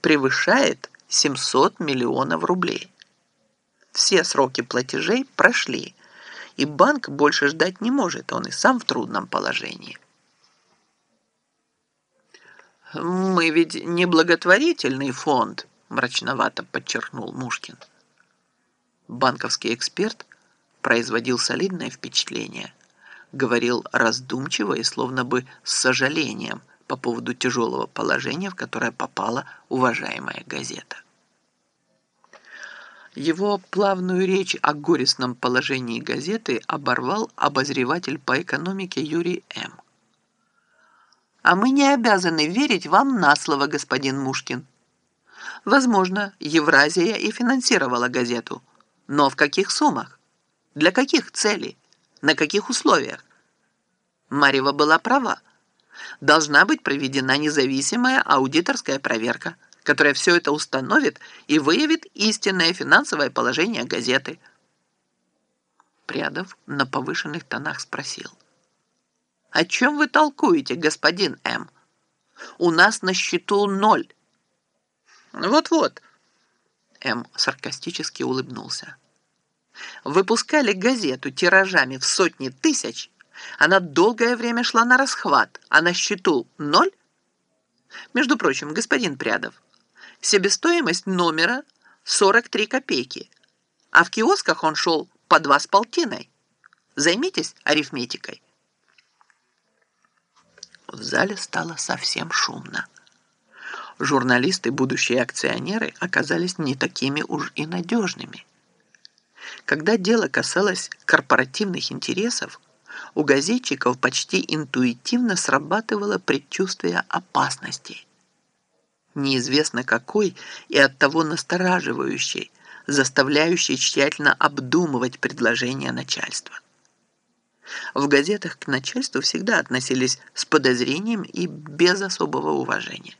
превышает 700 миллионов рублей. Все сроки платежей прошли, и банк больше ждать не может, он и сам в трудном положении. «Мы ведь не благотворительный фонд», – мрачновато подчеркнул Мушкин. Банковский эксперт производил солидное впечатление, говорил раздумчиво и словно бы с сожалением по поводу тяжелого положения, в которое попала уважаемая газета. Его плавную речь о горестном положении газеты оборвал обозреватель по экономике Юрий М. А мы не обязаны верить вам на слово, господин Мушкин. Возможно, Евразия и финансировала газету. Но в каких суммах? Для каких целей? На каких условиях? Марьева была права. Должна быть проведена независимая аудиторская проверка, которая все это установит и выявит истинное финансовое положение газеты. Прядов на повышенных тонах спросил. О чем вы толкуете, господин М? У нас на счету ноль. Вот-вот. М саркастически улыбнулся. Выпускали газету тиражами в сотни тысяч. Она долгое время шла на расхват, а на счету ноль? Между прочим, господин Прядов, себестоимость номера 43 копейки, а в киосках он шел по два с полтиной. Займитесь арифметикой. В зале стало совсем шумно. Журналисты, будущие акционеры, оказались не такими уж и надежными. Когда дело касалось корпоративных интересов, у газетчиков почти интуитивно срабатывало предчувствие опасности. Неизвестно какой и оттого настораживающей, заставляющей тщательно обдумывать предложения начальства. В газетах к начальству всегда относились с подозрением и без особого уважения.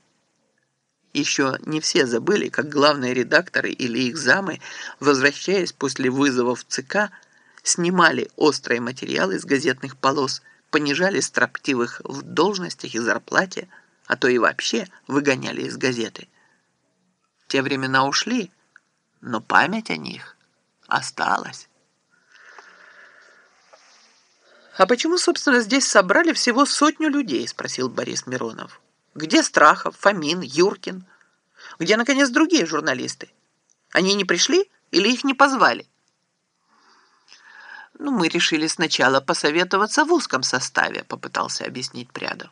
Еще не все забыли, как главные редакторы или их замы, возвращаясь после вызовов ЦК, снимали острые материалы из газетных полос, понижали строптивых в должностях и зарплате, а то и вообще выгоняли из газеты. Те времена ушли, но память о них осталась. «А почему, собственно, здесь собрали всего сотню людей?» – спросил Борис Миронов. «Где Страхов, Фомин, Юркин? Где, наконец, другие журналисты? Они не пришли или их не позвали?» «Ну, мы решили сначала посоветоваться в узком составе», – попытался объяснить Прядов.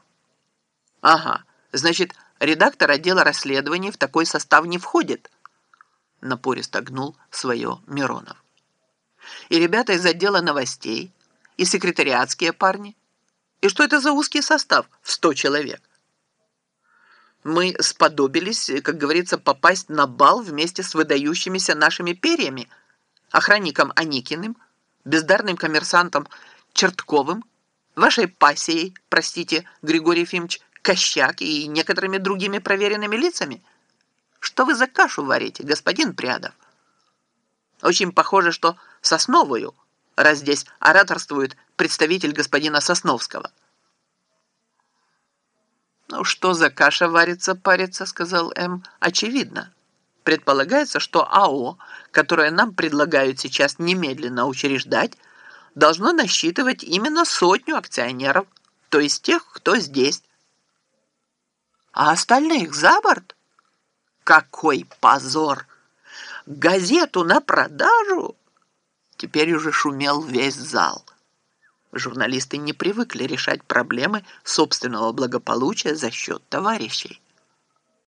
«Ага, значит, редактор отдела расследований в такой состав не входит», – напористо гнул свое Миронов. «И ребята из отдела новостей – и секретариатские парни. И что это за узкий состав в сто человек? Мы сподобились, как говорится, попасть на бал вместе с выдающимися нашими перьями, охранником Аникиным, бездарным коммерсантом Чертковым, вашей пассией, простите, Григорий Ефимович, Кощак и некоторыми другими проверенными лицами? Что вы за кашу варите, господин Прядов? Очень похоже, что сосновую – раз здесь ораторствует представитель господина Сосновского. «Ну, что за каша варится, парится», — сказал М. «Очевидно. Предполагается, что АО, которое нам предлагают сейчас немедленно учреждать, должно насчитывать именно сотню акционеров, то есть тех, кто здесь. А остальных за борт? Какой позор! Газету на продажу?» Теперь уже шумел весь зал. Журналисты не привыкли решать проблемы собственного благополучия за счет товарищей.